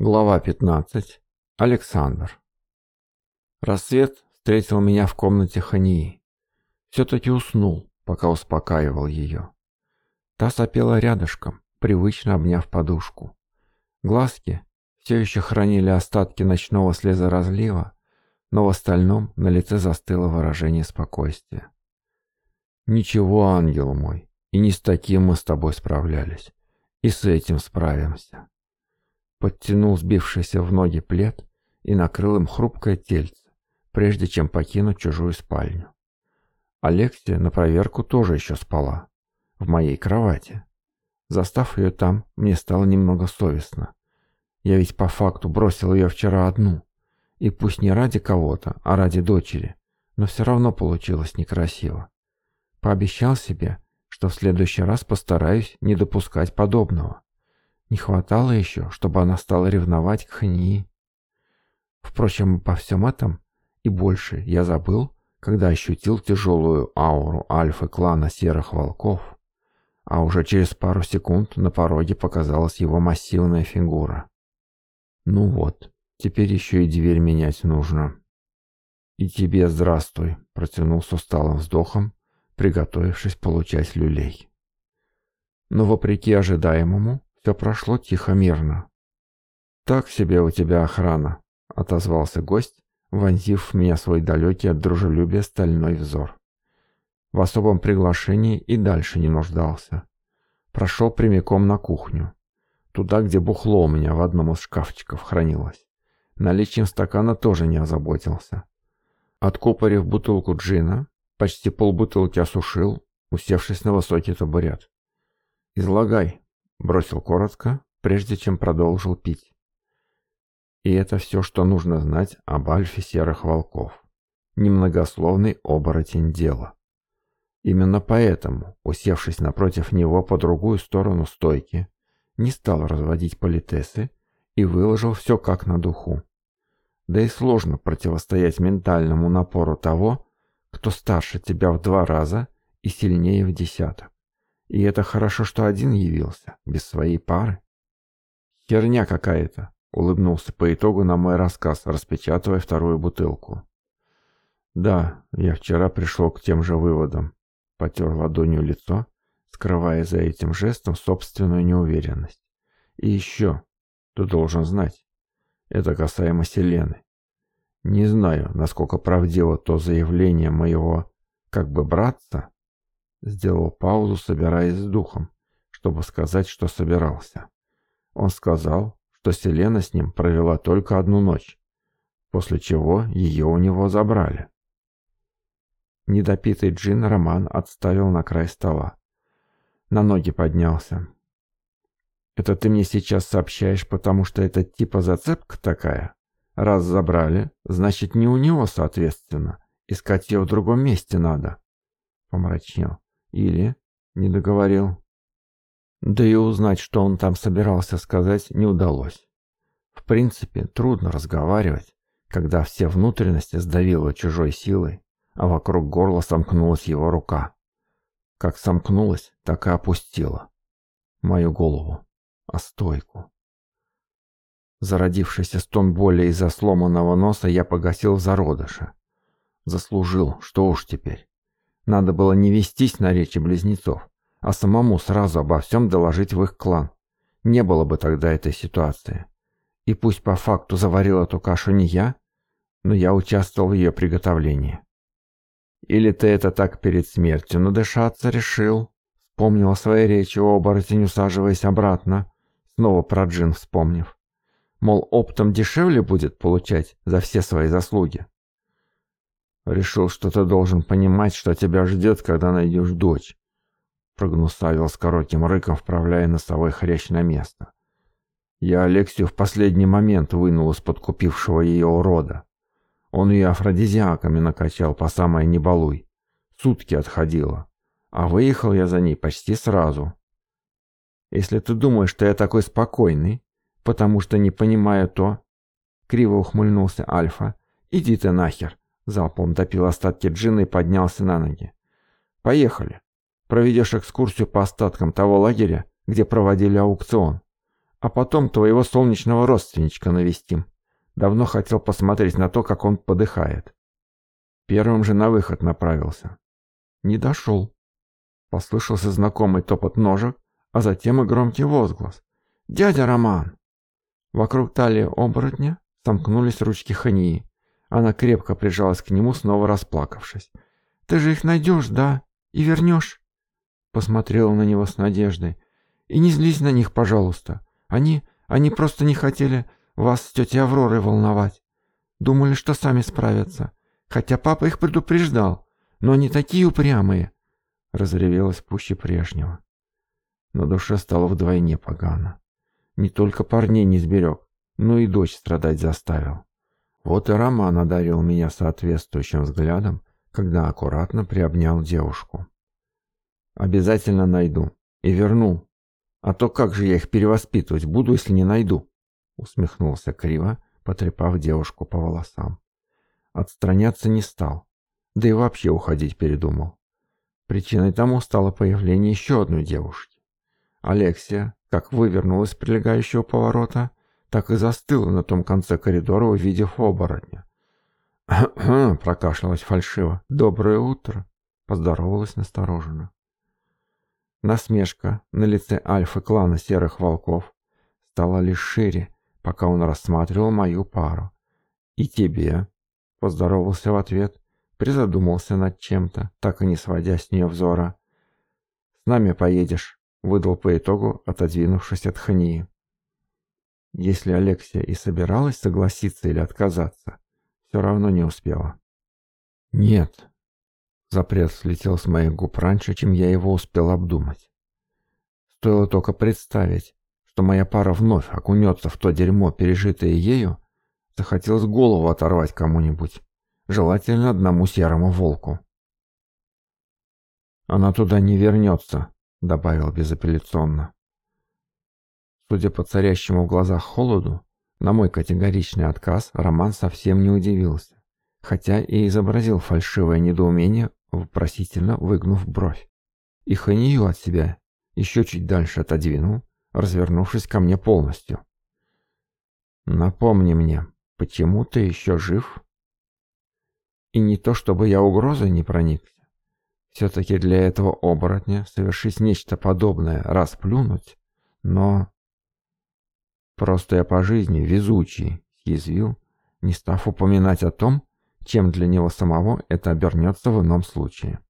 Глава 15. Александр. Рассвет встретил меня в комнате Хании. Все-таки уснул, пока успокаивал ее. Та сопела рядышком, привычно обняв подушку. Глазки все еще хранили остатки ночного слезоразлива, но в остальном на лице застыло выражение спокойствия. «Ничего, ангел мой, и не с таким мы с тобой справлялись, и с этим справимся» подтянул сбившийся в ноги плед и накрыл им хрупкое тельце, прежде чем покинуть чужую спальню. Алексия на проверку тоже еще спала, в моей кровати. Застав ее там, мне стало немного совестно. Я ведь по факту бросил ее вчера одну, и пусть не ради кого-то, а ради дочери, но все равно получилось некрасиво. Пообещал себе, что в следующий раз постараюсь не допускать подобного. Не хватало еще, чтобы она стала ревновать к Хании. Впрочем, по всем этом и больше я забыл, когда ощутил тяжелую ауру альфы клана серых волков, а уже через пару секунд на пороге показалась его массивная фигура. Ну вот, теперь еще и дверь менять нужно. И тебе здравствуй, протянул с усталым вздохом, приготовившись получать люлей. Но вопреки ожидаемому, все прошло тихо-мирно. «Так себе у тебя охрана», — отозвался гость, вонзив в меня свой далекий от дружелюбия стальной взор. В особом приглашении и дальше не нуждался. Прошел прямиком на кухню. Туда, где бухло у меня в одном из шкафчиков хранилось. Наличием стакана тоже не озаботился. Откупорив бутылку джина, почти полбутылки осушил, усевшись на высокий табурет. «Излагай», Бросил коротко, прежде чем продолжил пить. И это все, что нужно знать об Альфе Серых Волков. Немногословный оборотень дела. Именно поэтому, усевшись напротив него по другую сторону стойки, не стал разводить политесы и выложил все как на духу. Да и сложно противостоять ментальному напору того, кто старше тебя в два раза и сильнее в десяток. И это хорошо, что один явился, без своей пары. «Херня какая-то», — улыбнулся по итогу на мой рассказ, распечатывая вторую бутылку. «Да, я вчера пришел к тем же выводам», — потер ладонью лицо, скрывая за этим жестом собственную неуверенность. «И еще, ты должен знать, это касаемо Селены. Не знаю, насколько правдиво то заявление моего, как бы, братца, Сделал паузу, собираясь с духом, чтобы сказать, что собирался. Он сказал, что Селена с ним провела только одну ночь, после чего ее у него забрали. Недопитый джин Роман отставил на край стола. На ноги поднялся. «Это ты мне сейчас сообщаешь, потому что это типа зацепка такая? Раз забрали, значит не у него, соответственно. Искать ее в другом месте надо». Помрачнел. Или не договорил. Да и узнать, что он там собирался сказать, не удалось. В принципе, трудно разговаривать, когда все внутренности сдавило чужой силой, а вокруг горла сомкнулась его рука. Как сомкнулась, так и опустила. Мою голову. А стойку. Зародившийся стон боли из-за сломанного носа я погасил зародыша. Заслужил, что уж теперь. Надо было не вестись на речи близнецов, а самому сразу обо всем доложить в их клан. Не было бы тогда этой ситуации. И пусть по факту заварил эту кашу не я, но я участвовал в ее приготовлении. «Или ты это так перед смертью надышаться решил?» Вспомнил о своей речи оборотень, усаживаясь обратно, снова про джин вспомнив. «Мол, оптом дешевле будет получать за все свои заслуги?» Решил, что ты должен понимать, что тебя ждет, когда найдешь дочь. Прогнусавил с коротким рыком, вправляя носовой хрящ на место. Я Алексию в последний момент вынул из-под купившего ее урода. Он ее афродизиаками накачал по самой небалуй. Сутки отходила. А выехал я за ней почти сразу. Если ты думаешь, что я такой спокойный, потому что не понимаю то... Криво ухмыльнулся Альфа. Иди ты нахер. Залпом допил остатки джина и поднялся на ноги. «Поехали. Проведешь экскурсию по остаткам того лагеря, где проводили аукцион. А потом твоего солнечного родственничка навестим. Давно хотел посмотреть на то, как он подыхает». Первым же на выход направился. Не дошел. Послышался знакомый топот ножек, а затем и громкий возглас. «Дядя Роман!» Вокруг талии оборотня сомкнулись ручки хании, она крепко прижалась к нему, снова расплакавшись. «Ты же их найдешь, да? И вернешь?» Посмотрела на него с надеждой. «И не злись на них, пожалуйста. Они... они просто не хотели вас с тетей Авророй волновать. Думали, что сами справятся. Хотя папа их предупреждал. Но они такие упрямые!» Разревелась пуще прежнего. На душе стало вдвойне погано. Не только парней не сберег, но и дочь страдать заставил. Вот и Роман одарил меня соответствующим взглядом, когда аккуратно приобнял девушку. «Обязательно найду. И верну. А то как же я их перевоспитывать буду, если не найду?» Усмехнулся криво, потрепав девушку по волосам. Отстраняться не стал. Да и вообще уходить передумал. Причиной тому стало появление еще одной девушки. Алексия, как вывернулась с прилегающего поворота, так и застыла на том конце коридора, увидев оборотня. «Кхм-кхм», — прокашлялась фальшиво. «Доброе утро», — поздоровалась настороженно. Насмешка на лице альфа клана серых волков стала лишь шире, пока он рассматривал мою пару. «И тебе», — поздоровался в ответ, призадумался над чем-то, так и не сводя с нее взора. «С нами поедешь», — выдал по итогу, отодвинувшись от Хании. Если Алексия и собиралась согласиться или отказаться, все равно не успела. «Нет». Запрет слетел с моих губ раньше, чем я его успел обдумать. Стоило только представить, что моя пара вновь окунется в то дерьмо, пережитое ею, захотелось голову оторвать кому-нибудь, желательно одному серому волку. «Она туда не вернется», — добавил безапелляционно. Судя по царящему в глазах холоду, на мой категоричный отказ Роман совсем не удивился, хотя и изобразил фальшивое недоумение, вопросительно выгнув бровь. И ханию от себя еще чуть дальше отодвинул, развернувшись ко мне полностью. «Напомни мне, почему ты еще жив?» И не то, чтобы я угрозой не проникся. Все-таки для этого оборотня совершить нечто подобное, расплюнуть, но... Просто я по жизни везучий, съязвил, не став упоминать о том, чем для него самого это обернется в ином случае.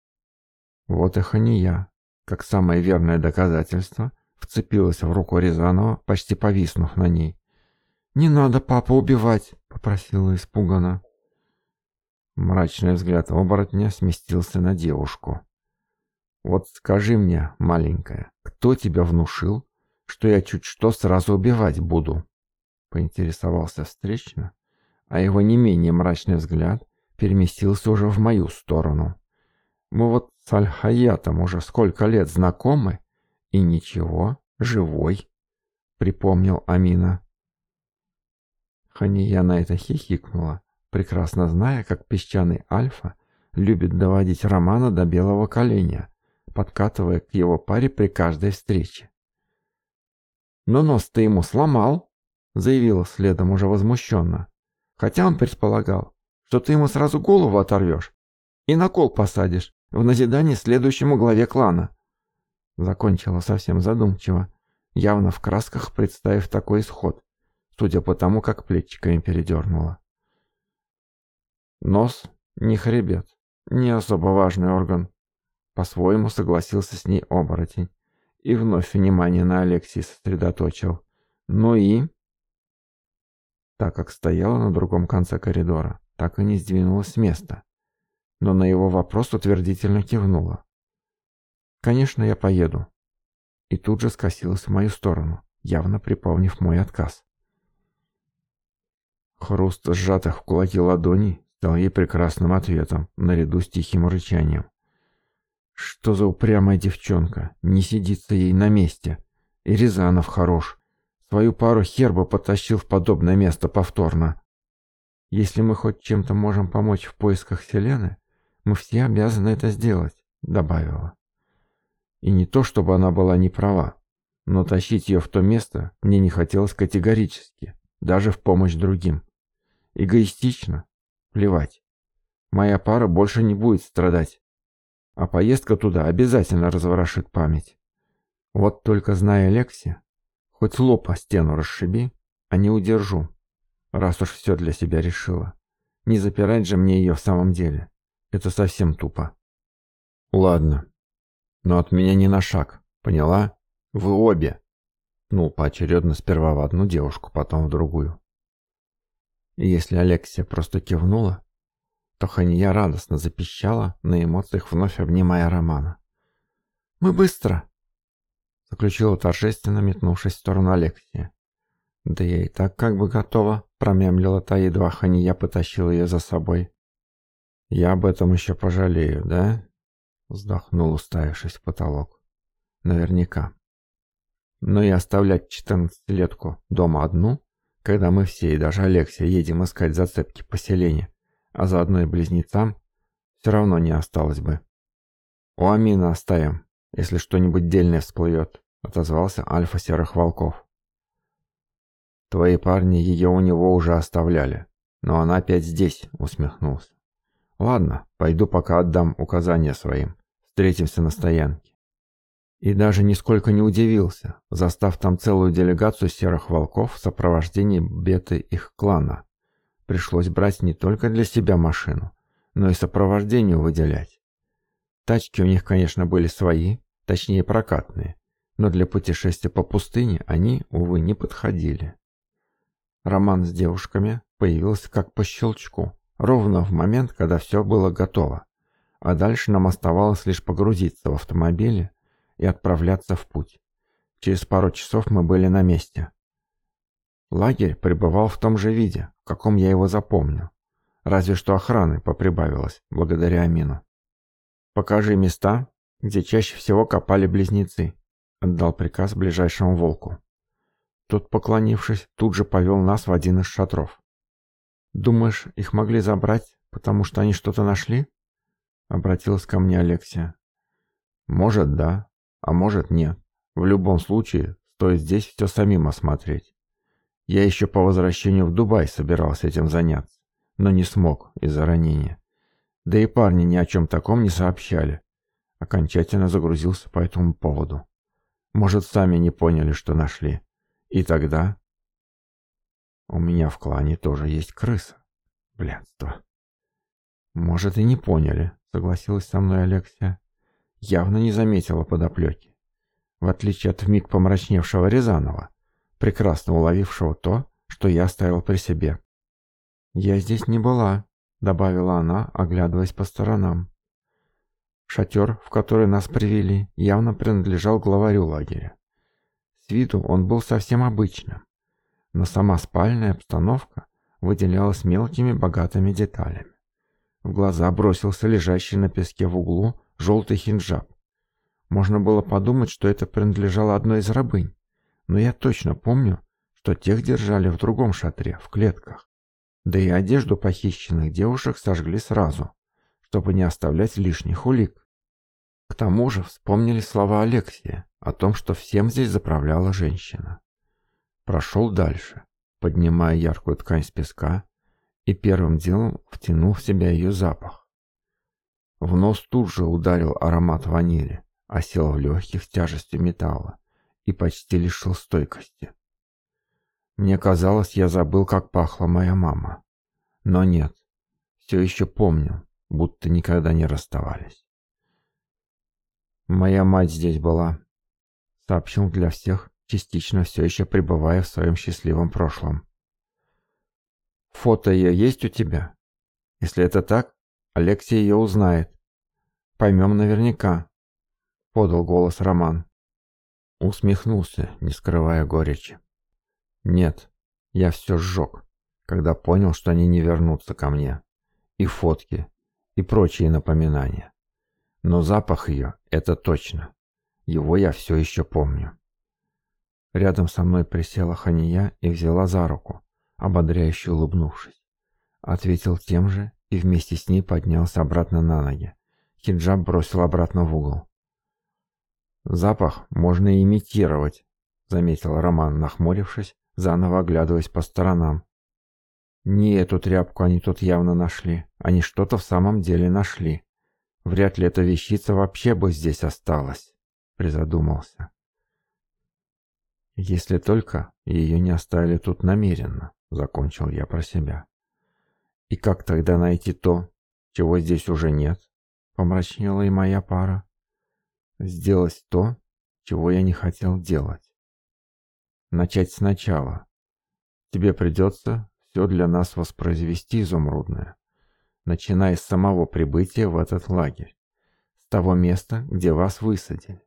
Вот и не как самое верное доказательство, вцепилась в руку Рязанова, почти повиснув на ней. «Не надо папа убивать!» — попросила испуганно. Мрачный взгляд оборотня сместился на девушку. «Вот скажи мне, маленькая, кто тебя внушил, что я чуть что сразу убивать буду?» Поинтересовался встречно, а его не менее мрачный взгляд переместился уже в мою сторону. «Мы вот с Аль-Хаятом уже сколько лет знакомы, и ничего, живой», — припомнил Амина. Хания на это хихикнула, прекрасно зная, как песчаный Альфа любит доводить Романа до белого коленя, подкатывая к его паре при каждой встрече. «Но нос ты ему сломал», — заявила следом уже возмущенно. «Хотя он предполагал, что ты ему сразу голову оторвешь и на кол посадишь в назидание следующему главе клана». Закончила совсем задумчиво, явно в красках представив такой исход, судя по тому, как плечиками передернула. Нос не хребет, не особо важный орган. По-своему согласился с ней оборотень и вновь внимание на Алексии сосредоточил. «Ну и...» Так как стояла на другом конце коридора, так и не сдвинулась с места. Но на его вопрос утвердительно кивнула. «Конечно, я поеду». И тут же скосилась в мою сторону, явно припомнив мой отказ. Хруст сжатых в кулаки ладоней стал ей прекрасным ответом, наряду с тихим рычанием. Что за упрямая девчонка, не сидится ей на месте. И Рязанов хорош. Свою пару херба потащил в подобное место повторно. Если мы хоть чем-то можем помочь в поисках Селены, мы все обязаны это сделать, добавила. И не то, чтобы она была не права, но тащить ее в то место мне не хотелось категорически, даже в помощь другим. Эгоистично? Плевать. Моя пара больше не будет страдать а поездка туда обязательно разворошит память. Вот только зная Лекси, хоть лоб о стену расшиби, а не удержу, раз уж все для себя решила. Не запирать же мне ее в самом деле. Это совсем тупо. Ладно, но от меня не на шаг, поняла? Вы обе. Ну, поочередно сперва в одну девушку, потом в другую. И если Алексия просто кивнула, Тоханья радостно запищала, на эмоциях вновь обнимая Романа. «Мы быстро!» Заключила торжественно, метнувшись в сторону Алексея. «Да я и так как бы готова», — промямлила та, едва Хания потащила ее за собой. «Я об этом еще пожалею, да?» Вздохнул, уставившись в потолок. «Наверняка. Но и оставлять четырнадцатилетку дома одну, когда мы все, и даже Алексия, едем искать зацепки поселения, а заодно и близнецам, все равно не осталось бы. «У Амина оставим, если что-нибудь дельное всплывет», — отозвался Альфа Серых Волков. «Твои парни ее у него уже оставляли, но она опять здесь», — усмехнулся. «Ладно, пойду пока отдам указания своим. Встретимся на стоянке». И даже нисколько не удивился, застав там целую делегацию серых волков в сопровождении беты их клана, Пришлось брать не только для себя машину, но и сопровождению выделять. Тачки у них, конечно, были свои, точнее прокатные, но для путешествия по пустыне они, увы, не подходили. Роман с девушками появился как по щелчку, ровно в момент, когда все было готово, а дальше нам оставалось лишь погрузиться в автомобиле и отправляться в путь. Через пару часов мы были на месте. Лагерь пребывал в том же виде, в каком я его запомню. Разве что охраны поприбавилось, благодаря Амину. «Покажи места, где чаще всего копали близнецы», — отдал приказ ближайшему волку. Тот, поклонившись, тут же повел нас в один из шатров. «Думаешь, их могли забрать, потому что они что-то нашли?» — обратилась ко мне Алексия. «Может, да, а может, нет. В любом случае, стоит здесь все самим осмотреть». Я еще по возвращению в Дубай собирался этим заняться, но не смог из-за ранения. Да и парни ни о чем таком не сообщали. Окончательно загрузился по этому поводу. Может, сами не поняли, что нашли. И тогда... У меня в клане тоже есть крыса. Блядство. Может, и не поняли, согласилась со мной Алексия. Явно не заметила подоплеки. В отличие от миг помрачневшего Рязанова, прекрасно уловившего то, что я оставил при себе. «Я здесь не была», — добавила она, оглядываясь по сторонам. Шатер, в который нас привели, явно принадлежал главарю лагеря. С виду он был совсем обычным, но сама спальная обстановка выделялась мелкими богатыми деталями. В глаза бросился лежащий на песке в углу желтый хинджаб. Можно было подумать, что это принадлежало одной из рабынь, но я точно помню, что тех держали в другом шатре, в клетках. Да и одежду похищенных девушек сожгли сразу, чтобы не оставлять лишних улик. К тому же вспомнили слова Алексия о том, что всем здесь заправляла женщина. Прошел дальше, поднимая яркую ткань с песка, и первым делом втянул в себя ее запах. В нос тут же ударил аромат ванили, осел в легких с тяжестью металла, и почти лишил стойкости. Мне казалось, я забыл, как пахла моя мама. Но нет, все еще помню, будто никогда не расставались. «Моя мать здесь была», — сообщил для всех, частично все еще пребывая в своем счастливом прошлом. «Фото ее есть у тебя? Если это так, Алексей ее узнает. Поймем наверняка», — подал голос Роман. Усмехнулся, не скрывая горечи. Нет, я все сжег, когда понял, что они не вернутся ко мне. И фотки, и прочие напоминания. Но запах ее — это точно. Его я все еще помню. Рядом со мной присела Хания и взяла за руку, ободряюще улыбнувшись. Ответил тем же и вместе с ней поднялся обратно на ноги. Хиджаб бросил обратно в угол. «Запах можно имитировать», — заметил Роман, нахмурившись, заново оглядываясь по сторонам. Не эту тряпку они тут явно нашли. Они что-то в самом деле нашли. Вряд ли эта вещица вообще бы здесь осталась, призадумался. Если только ее не оставили тут намеренно, закончил я про себя. И как тогда найти то, чего здесь уже нет? Помрачнела и моя пара сделать то, чего я не хотел делать. Начать сначала. Тебе придется все для нас воспроизвести изумрудное, начиная с самого прибытия в этот лагерь, с того места, где вас высадили.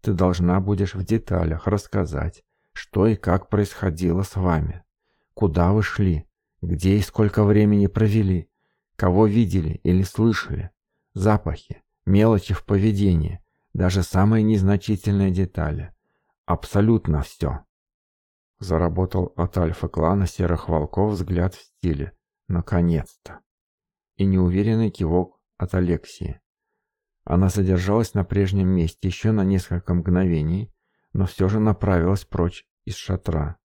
Ты должна будешь в деталях рассказать, что и как происходило с вами, куда вы шли, где и сколько времени провели, кого видели или слышали, запахи, мелочи в поведении, даже самые незначительные детали. Абсолютно все. Заработал от альфа-клана серых волков взгляд в стиле «наконец-то» и неуверенный кивок от Алексии. Она задержалась на прежнем месте еще на несколько мгновений, но все же направилась прочь из шатра.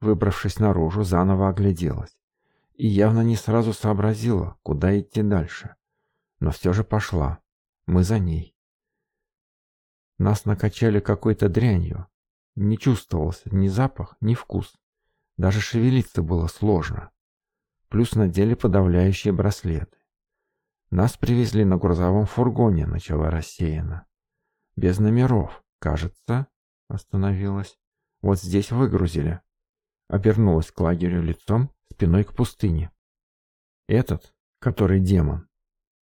Выбравшись наружу, заново огляделась. И явно не сразу сообразила, куда идти дальше. Но все же пошла. Мы за ней. Нас накачали какой-то дрянью. Не чувствовался ни запах, ни вкус. Даже шевелиться было сложно. Плюс надели подавляющие браслеты. Нас привезли на грузовом фургоне, начало рассеяно. Без номеров, кажется, остановилась. Вот здесь выгрузили. Обернулась к лагерю лицом, спиной к пустыне. Этот, который демон,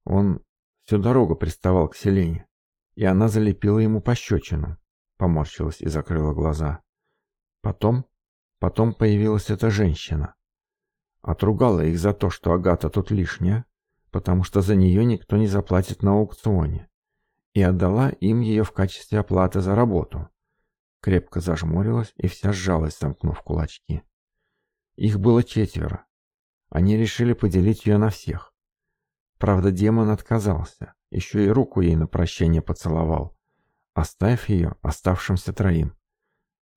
он всю дорогу приставал к Селене и она залепила ему пощечину. Поморщилась и закрыла глаза. Потом... Потом появилась эта женщина. Отругала их за то, что Агата тут лишняя, потому что за нее никто не заплатит на аукционе, и отдала им ее в качестве оплаты за работу. Крепко зажмурилась и вся сжалась, замкнув кулачки. Их было четверо. Они решили поделить ее на всех. Правда, демон отказался. Еще и руку ей на прощание поцеловал. Оставь ее оставшимся троим.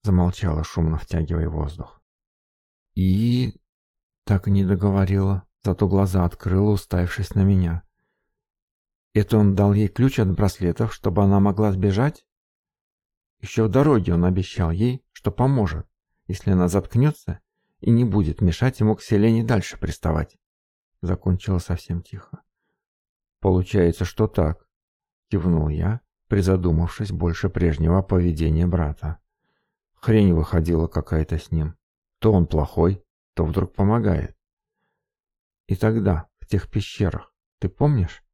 Замолчала, шумно втягивая воздух. И... Так и не договорила, зато глаза открыла, уставившись на меня. Это он дал ей ключ от браслетов, чтобы она могла сбежать? Еще в дороге он обещал ей, что поможет, если она заткнется и не будет мешать ему к Селене дальше приставать. Закончила совсем тихо. «Получается, что так», — кивнул я, призадумавшись больше прежнего поведения брата. Хрень выходила какая-то с ним. То он плохой, то вдруг помогает. И тогда, в тех пещерах, ты помнишь?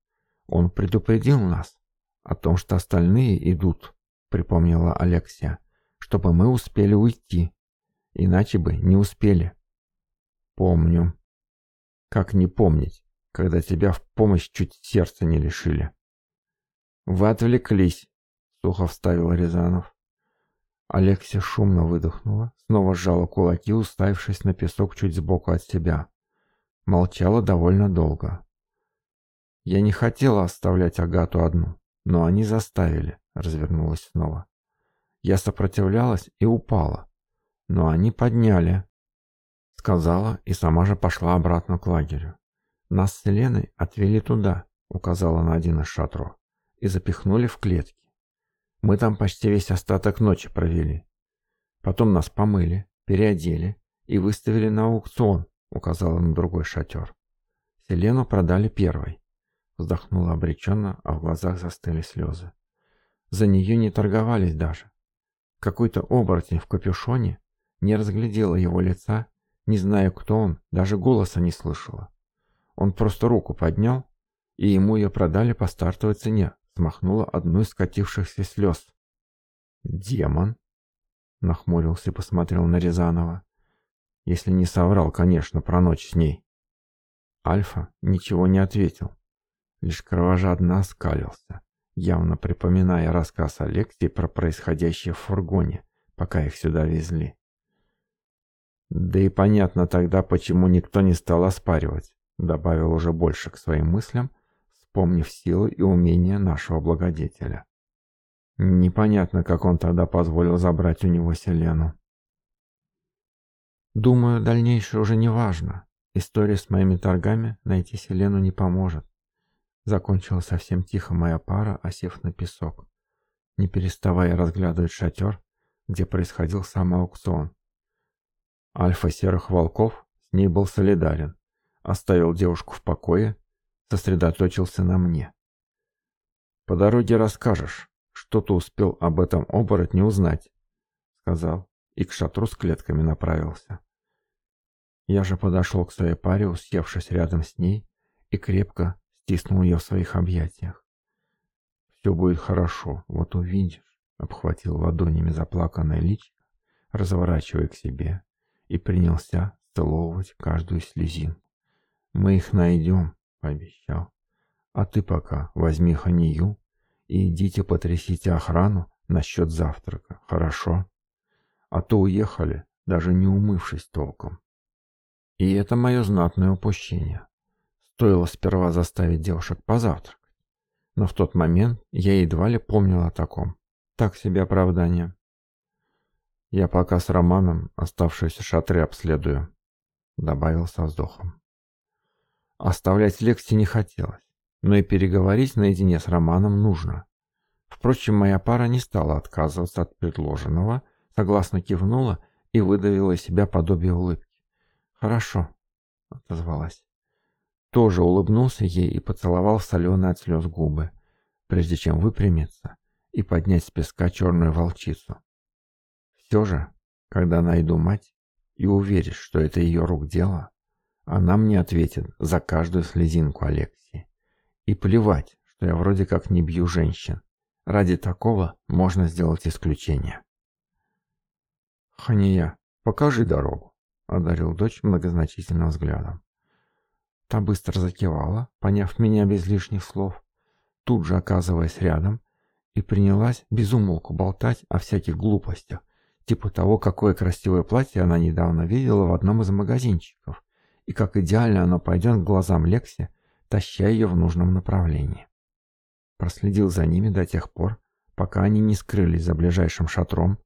Он предупредил нас о том, что остальные идут, припомнила Алексия, чтобы мы успели уйти, иначе бы не успели. Помню. Как не помнить? когда тебя в помощь чуть сердце не лишили. «Вы отвлеклись», — сухо вставил Рязанов. Алексия шумно выдохнула, снова сжала кулаки, уставившись на песок чуть сбоку от себя. Молчала довольно долго. «Я не хотела оставлять Агату одну, но они заставили», — развернулась снова. «Я сопротивлялась и упала, но они подняли», — сказала и сама же пошла обратно к лагерю. Нас с Леной отвели туда, указала на один из шатров, и запихнули в клетки. Мы там почти весь остаток ночи провели. Потом нас помыли, переодели и выставили на аукцион, указала на другой шатер. Селену продали первой. Вздохнула обреченно, а в глазах застыли слезы. За нее не торговались даже. Какой-то оборотень в капюшоне не разглядела его лица, не зная, кто он, даже голоса не слышала. Он просто руку поднял, и ему ее продали по стартовой цене. Смахнула одну из скатившихся слез. «Демон?» — нахмурился и посмотрел на Рязанова. «Если не соврал, конечно, про ночь с ней». Альфа ничего не ответил. Лишь кровожадно оскалился, явно припоминая рассказ Алексии про происходящее в фургоне, пока их сюда везли. Да и понятно тогда, почему никто не стал оспаривать добавил уже больше к своим мыслям, вспомнив силы и умения нашего благодетеля. Непонятно, как он тогда позволил забрать у него Селену. Думаю, дальнейшее уже не важно. История с моими торгами найти Селену не поможет. Закончила совсем тихо моя пара, осев на песок, не переставая разглядывать шатер, где происходил сам аукцион. Альфа серых волков с ней был солидарен оставил девушку в покое, сосредоточился на мне. «По дороге расскажешь, что ты успел об этом оборотне узнать», — сказал и к шатру с клетками направился. Я же подошел к своей паре, усевшись рядом с ней, и крепко стиснул ее в своих объятиях. «Все будет хорошо, вот увидишь», — обхватил ладонями заплаканное личико, разворачивая к себе, и принялся целовать каждую слезинку. «Мы их найдем», — пообещал. «А ты пока возьми ханию и идите потрясите охрану насчет завтрака, хорошо? А то уехали, даже не умывшись толком». И это мое знатное упущение. Стоило сперва заставить девушек позавтракать. Но в тот момент я едва ли помнил о таком. Так себе оправдание. Я пока с Романом оставшуюся шатры обследую, добавил со вздохом. Оставлять лекции не хотелось, но и переговорить наедине с Романом нужно. Впрочем, моя пара не стала отказываться от предложенного, согласно кивнула и выдавила из себя подобие улыбки. «Хорошо», — отозвалась. Тоже улыбнулся ей и поцеловал соленые от слез губы, прежде чем выпрямиться и поднять с песка черную волчицу. Все же, когда найду мать и уверюсь, что это ее рук дело, она мне ответит за каждую слезинку Алексии. И плевать, что я вроде как не бью женщин. Ради такого можно сделать исключение. «Хания, покажи дорогу», — одарил дочь многозначительным взглядом. Та быстро закивала, поняв меня без лишних слов, тут же оказываясь рядом, и принялась безумолку болтать о всяких глупостях, типа того, какое красивое платье она недавно видела в одном из магазинчиков, и как идеально оно пойдет к глазам Лекси, таща ее в нужном направлении. Проследил за ними до тех пор, пока они не скрылись за ближайшим шатром,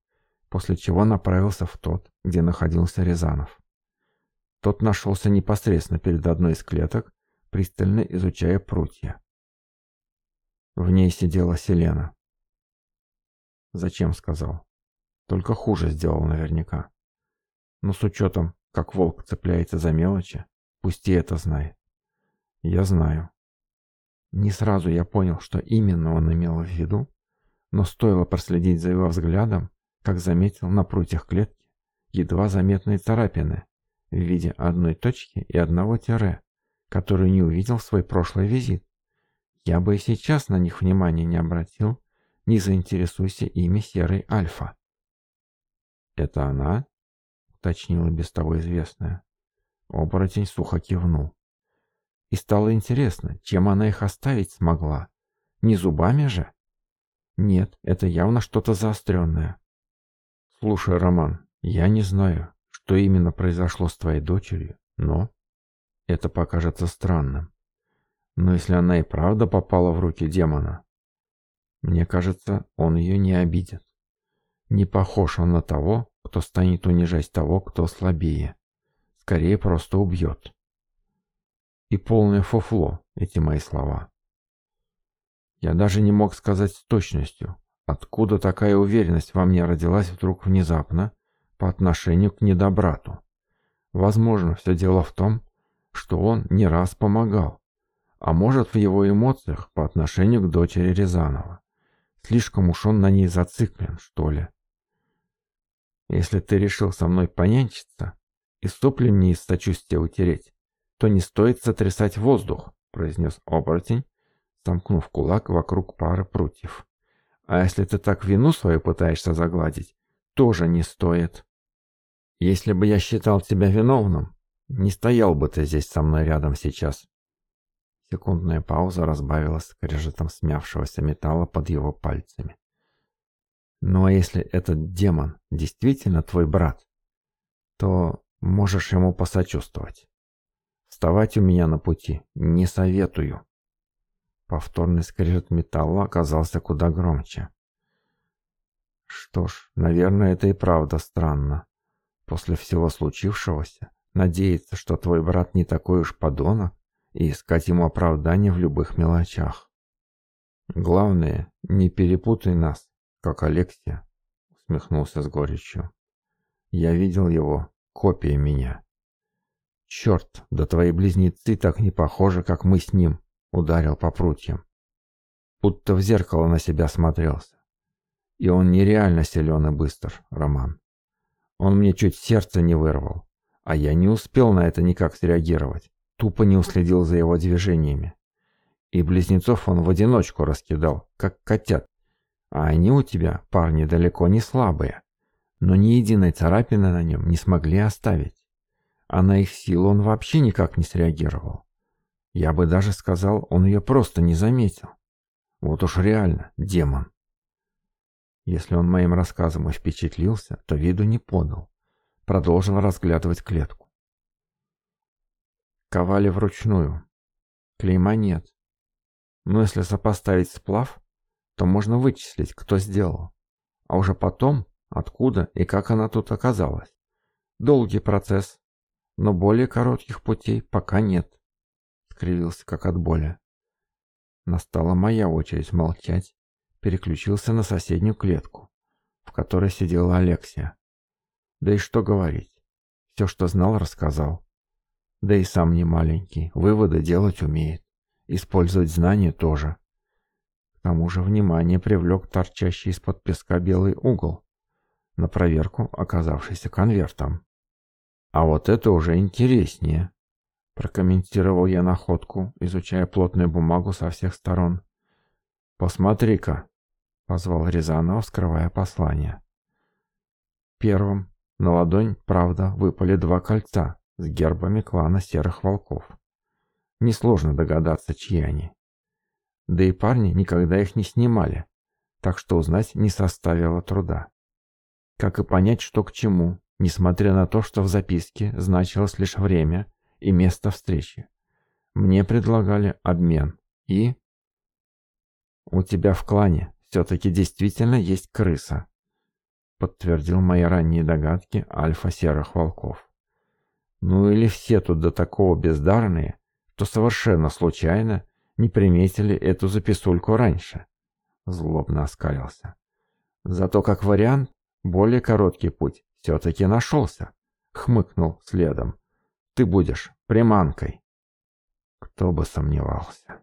после чего направился в тот, где находился Рязанов. Тот нашелся непосредственно перед одной из клеток, пристально изучая прутья. В ней сидела Селена. «Зачем?» — сказал. «Только хуже сделал наверняка. Но с учетом, как волк цепляется за мелочи, пусти это знай. Я знаю. Не сразу я понял, что именно он имел в виду, но стоило проследить за его взглядом, как заметил на прутьях клетки едва заметные царапины в виде одной точки и одного тире, которую не увидел в свой прошлый визит. Я бы и сейчас на них внимания не обратил, не заинтересуйся ими серой альфа. «Это она?» уточнила без того известное. Оборотень сухо кивнул. И стало интересно, чем она их оставить смогла? Не зубами же? Нет, это явно что-то заостренное. Слушай, Роман, я не знаю, что именно произошло с твоей дочерью, но... Это покажется странным. Но если она и правда попала в руки демона, мне кажется, он ее не обидит. Не похож он на того, кто станет унижать того, кто слабее. Скорее просто убьет. И полное фуфло эти мои слова. Я даже не мог сказать с точностью, откуда такая уверенность во мне родилась вдруг внезапно по отношению к недобрату. Возможно, все дело в том, что он не раз помогал, а может в его эмоциях по отношению к дочери Рязанова. Слишком уж он на ней зациклен, что ли. Если ты решил со мной понянчиться и соплем не из сочувствия утереть, то не стоит сотрясать воздух, произнес оборотень, сомкнув кулак вокруг пары прутьев. А если ты так вину свою пытаешься загладить, тоже не стоит. Если бы я считал тебя виновным, не стоял бы ты здесь со мной рядом сейчас. Секундная пауза разбавилась скрежетом смявшегося металла под его пальцами. Ну а если этот демон действительно твой брат, то можешь ему посочувствовать. Вставать у меня на пути не советую. Повторный скрежет металла оказался куда громче. Что ж, наверное, это и правда странно. После всего случившегося, надеяться, что твой брат не такой уж подонок, и искать ему оправдание в любых мелочах. Главное, не перепутай нас «Как Алексия?» — усмехнулся с горечью. «Я видел его, копия меня». «Черт, да твои близнецы так не похожи, как мы с ним!» — ударил по прутьям. Будто в зеркало на себя смотрелся. И он нереально силен и быстр, Роман. Он мне чуть сердце не вырвал, а я не успел на это никак среагировать, тупо не уследил за его движениями. И близнецов он в одиночку раскидал, как котят, а они у тебя, парни, далеко не слабые. Но ни единой царапины на нем не смогли оставить. А на их силу он вообще никак не среагировал. Я бы даже сказал, он ее просто не заметил. Вот уж реально, демон. Если он моим рассказом и впечатлился, то виду не подал. Продолжил разглядывать клетку. Ковали вручную. Клейма нет. Но если сопоставить сплав, то можно вычислить, кто сделал. А уже потом, откуда и как она тут оказалась. Долгий процесс, но более коротких путей пока нет. Скривился как от боли. Настала моя очередь молчать. Переключился на соседнюю клетку, в которой сидела Алексия. Да и что говорить. Все, что знал, рассказал. Да и сам не маленький, выводы делать умеет. Использовать знания тоже. К тому же внимание привлек торчащий из-под песка белый угол, на проверку оказавшийся конвертом. «А вот это уже интереснее», — прокомментировал я находку, изучая плотную бумагу со всех сторон. «Посмотри-ка», — позвал Рязанов, скрывая послание. Первым на ладонь, правда, выпали два кольца с гербами клана Серых Волков. Несложно догадаться, чьи они да и парни никогда их не снимали, так что узнать не составило труда. Как и понять, что к чему, несмотря на то, что в записке значилось лишь время и место встречи. Мне предлагали обмен и... «У тебя в клане все-таки действительно есть крыса», — подтвердил мои ранние догадки альфа-серых волков. «Ну или все тут до такого бездарные, что совершенно случайно не приметили эту записульку раньше. Злобно оскалился. Зато как вариант, более короткий путь все-таки нашелся. Хмыкнул следом. Ты будешь приманкой. Кто бы сомневался.